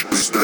Station.